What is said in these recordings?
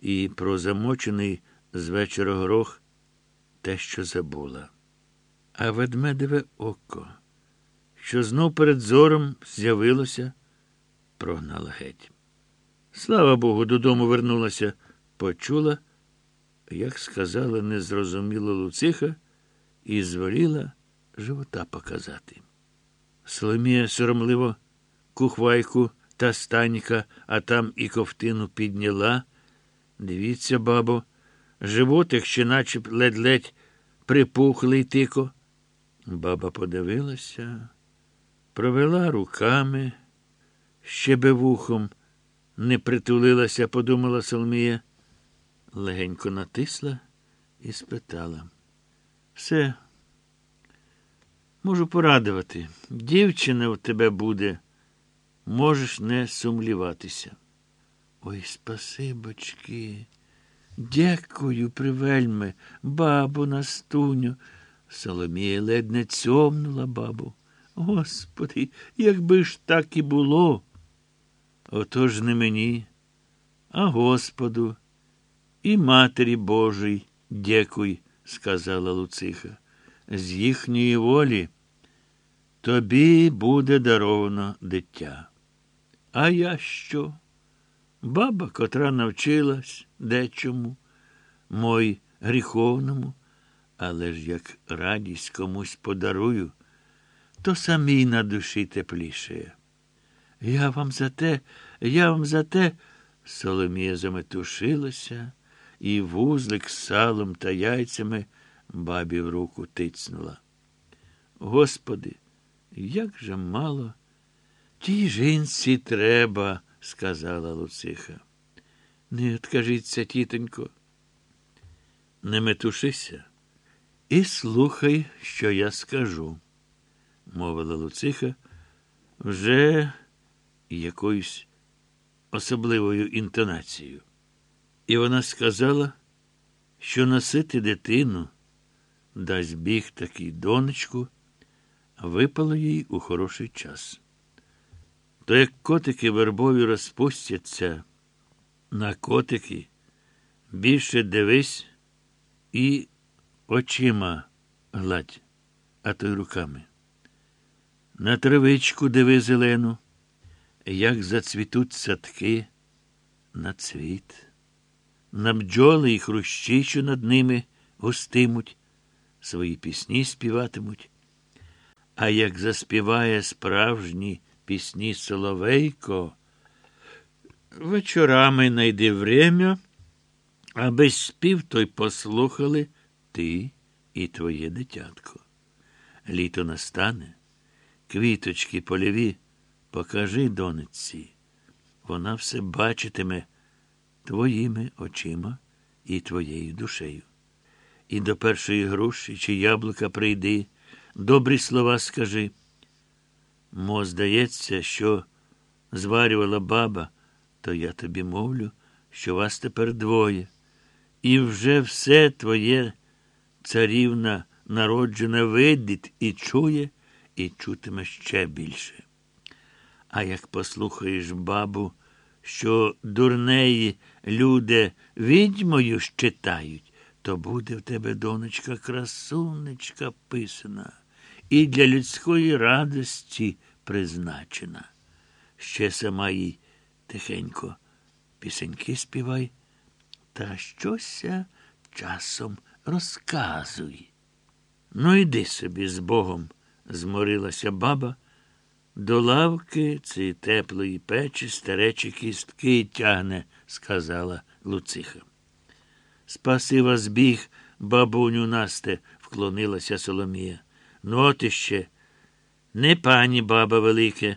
і про замочений з вечора горох те, що забула. А ведмедеве око, що знов перед зором з'явилося, прогнала геть. Слава Богу, додому вернулася, почула, як сказала незрозуміло Луциха, і зволіла живота показати. Соломія соромливо кухвайку та станіка, а там і ковтину підняла. Дивіться, бабо, животик ще наче ледь-ледь припухлий тико. Баба подивилася, провела руками, ще би вухом не притулилася, подумала Соломія, легенько натисла і спитала. Все, можу порадувати. Дівчина в тебе буде, можеш не сумліватися. Ой, спасибочки. Дякую, привельми, бабу Настуню. Соломія ледь не цьомнула бабу. Господи, якби ж так і було. Отож не мені, а Господу і Матері Божій дякуй, сказала Луциха. З їхньої волі тобі буде даровано дитя. А я що? Баба, котра навчилась дечому, мой гріховному, але ж як радість комусь подарую, то самій на душі тепліше. Я вам за те, я вам за те. Соломія заметушилася, і вузлик з салом та яйцями бабі в руку тицнула. Господи, як же мало тій жінці треба, сказала Луциха. Не откажіться, тітонько. Не метушися і слухай, що я скажу, мовила Луциха, вже якоюсь особливою інтонацією. І вона сказала, що носити дитину дасть біг такий донечку, випало їй у хороший час. То як котики вербові розпустяться на котики, більше дивись і очима гладь, а то й руками. На травичку диви зелену, як зацвітуть садки на цвіт, на бджоли і хрущі, що над ними гостимуть, свої пісні співатимуть. А як заспіває справжні пісні Соловейко, вечорами найди время, аби спів той послухали ти і твоє дитятко. Літо настане, квіточки польові, покажи донечці. Вона все бачитиме твоїми очима і твоєю душею. І до першої груші чи яблука прийди, добрі слова скажи. Мо, здається, що зварювала баба, то я тобі мовлю, що вас тепер двоє, і вже все твоє царівна народжена видить і чує, і чутиме ще більше. А як послухаєш бабу, що дурнеї люди відьмою щитають, то буде в тебе, донечка, красунечка писана і для людської радості призначена. Ще сама їй тихенько пісеньки співай, та щося часом розказуй. Ну, йди собі з Богом, зморилася баба. До лавки цієї теплої печі старечі кістки тягне, сказала Луциха. Спаси вас біг, бабуню Насте, вклонилася Соломія. Ну, от іще. Не пані баба велике,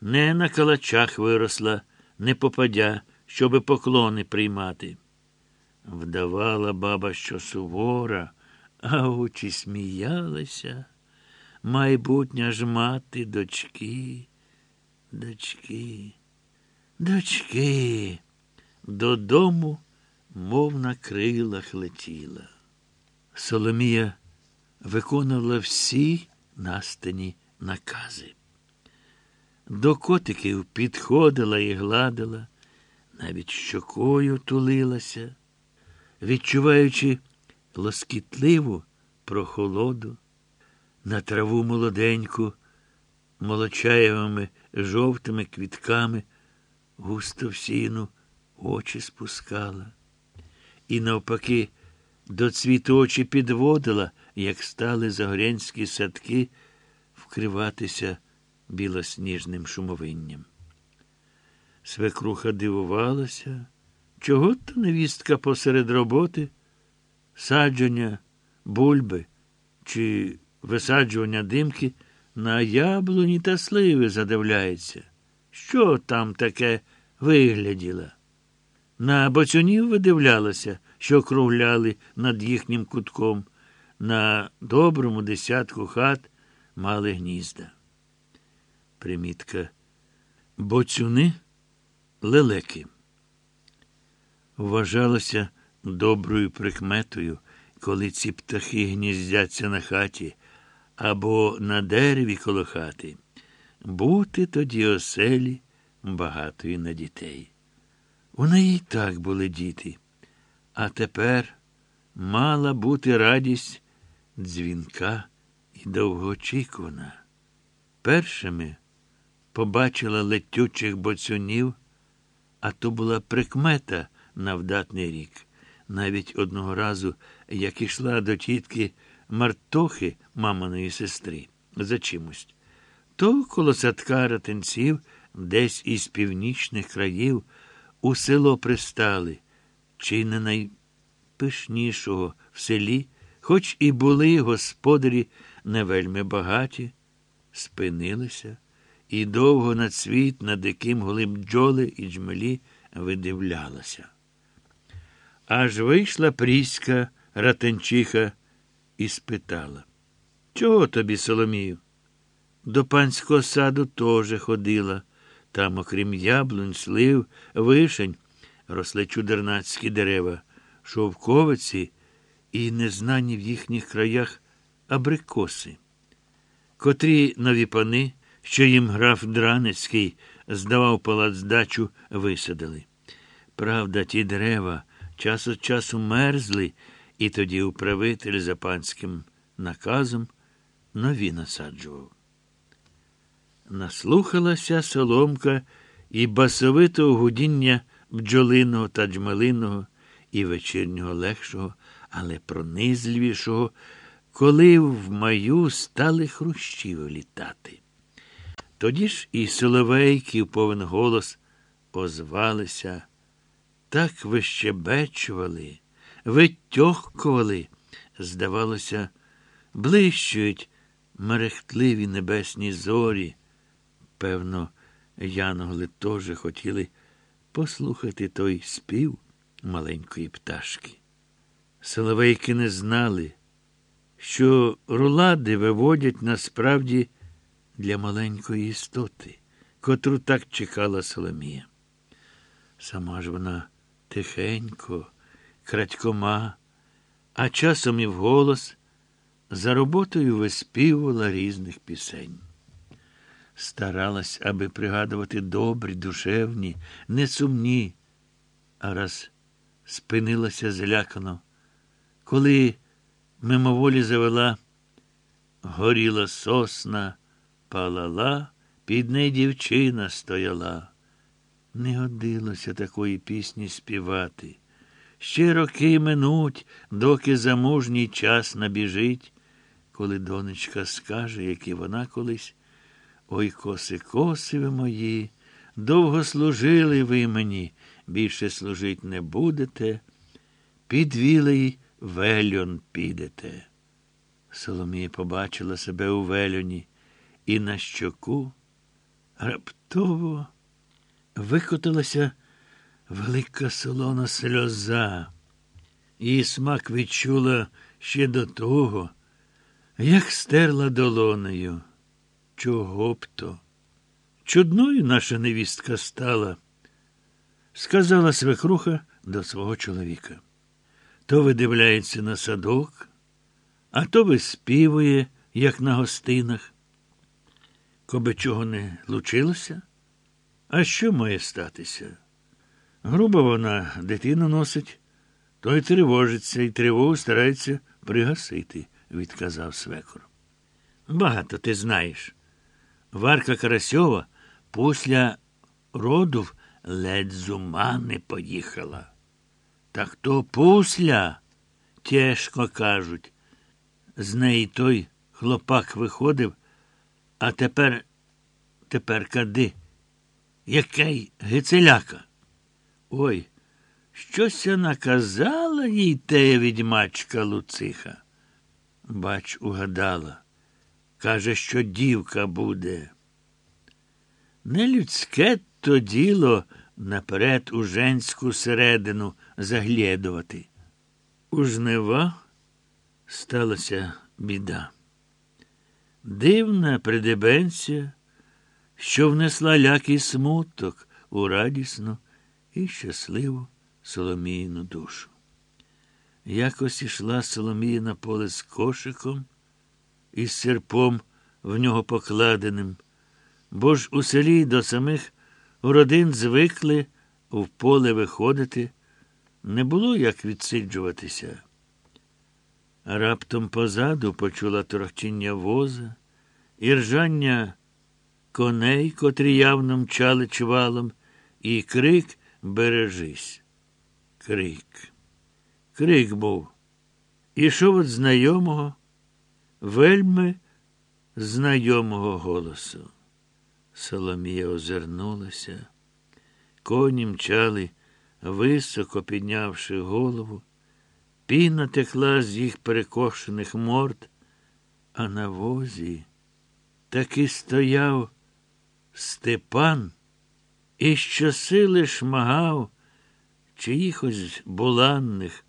не на калачах виросла, не попадя, щоби поклони приймати. Вдавала баба, що сувора, а очі сміялися. Майбутня ж мати дочки, дочки, дочки, додому, мов на крилах летіла. Соломія виконувала всі настані накази. До котиків підходила і гладила, навіть щокою тулилася, відчуваючи лоскітливу прохолоду, на траву молоденьку, молочаєвими жовтими квітками, густо в сіну очі спускала. І навпаки, до цвіту очі підводила, як стали загорянські садки вкриватися білосніжним шумовинням. Свекруха дивувалася, чого то невістка посеред роботи, садження, бульби чи висаджування димки на яблуні та сливи задивляється. Що там таке вигляділа? На боцюнів видивлялася, що кругляли над їхнім кутком. На доброму десятку хат мали гнізда. Примітка. Боцюни лелеки. Вважалося доброю прикметою, коли ці птахи гніздяться на хаті або на дереві коло хати, бути тоді оселі багатої на дітей. У неї й так були діти, а тепер мала бути радість дзвінка і довгоочікувана. Першими побачила летючих боцюнів, а то була прикмета на вдатний рік. Навіть одного разу, як ішла до тітки Мартохи, маминої сестри, за чимось, то коло садка ратенців десь із північних країв у село пристали, чи не найпишнішого в селі, хоч і були господарі не вельми багаті, спинилися і довго на цвіт над яким гули бджоли і джмелі видивлялася. Аж вийшла Пріська ратенчиха і спитала Чого тобі, Соломію? До панського саду теж ходила. Там, окрім яблунь, слив, вишень, росли чудернацькі дерева, шовковиці і незнані в їхніх краях абрикоси, котрі нові пани, що їм граф Дранецький здавав палацдачу, висадили. Правда, ті дерева час від часу мерзли, і тоді управитель за панським наказом нові насаджував. Наслухалася соломка і басовитого гудіння бджолиного та джмелиного, і вечірнього легшого, але пронизливішого, коли в маю стали хрущі літати. Тоді ж і соловейки в повен голос озвалися, так вищебечували, витьохкували, здавалося, блищують мерехтливі небесні зорі. Певно, янголи теж хотіли послухати той спів маленької пташки. Соловейки не знали, що рулади виводять насправді для маленької істоти, котру так чекала Соломія. Сама ж вона тихенько, крадькома, а часом і вголос за роботою виспівувала різних пісень. Старалась, аби пригадувати добрі, душевні, несумні, а раз спинилася злякано, коли мимоволі завела, горіла сосна, палала, під неї дівчина стояла. Не годилося такої пісні співати. Ще роки минуть, доки замужній час набіжить, коли донечка скаже, як і вона колись. Ой, коси, коси ви мої, довго служили ви мені, більше служить не будете, під вілий вельон підете. Соломія побачила себе у вельоні і на щоку раптово викотилася велика солона сльоза. Її смак відчула ще до того, як стерла долонею. Чого б то? Чудною наша невістка стала, сказала свекруха до свого чоловіка. То видивляється на садок, а то виспівує, як на гостинах. Коби чого не лучилося, а що має статися? Грубо вона дитину носить, той тривожиться і тривогу старається пригасити, відказав свекор. Багато ти знаєш. Варка Карасьова після родів ледь з ума не поїхала. Так то пусля, тяжко кажуть. З неї той хлопак виходив, а тепер, тепер кади? Який гицеляка? Ой, щось наказала їй тея відьмачка Луциха. Бач, угадала. Каже, що дівка буде. Не людське то діло наперед у женську середину заглядувати. У жнива сталася біда. Дивна придебенція, що внесла лякий смуток у радісну і щасливу Соломіїну душу. Якось ішла Соломія на поле з кошиком із серпом в нього покладеним, бо ж у селі до самих родин звикли в поле виходити, не було як відсиджуватися. Раптом позаду почула торохчіння воза і ржання коней, котрі явно мчали чвалом, і крик бережись. Крик. Крик був. Ішов від знайомого, вельми знайомого голосу. Соломія озирнулася. Коні мчали, високо піднявши голову. Піна текла з їх перекошених морд, а на возі таки стояв Степан і щосили шмагав чиїхось буланних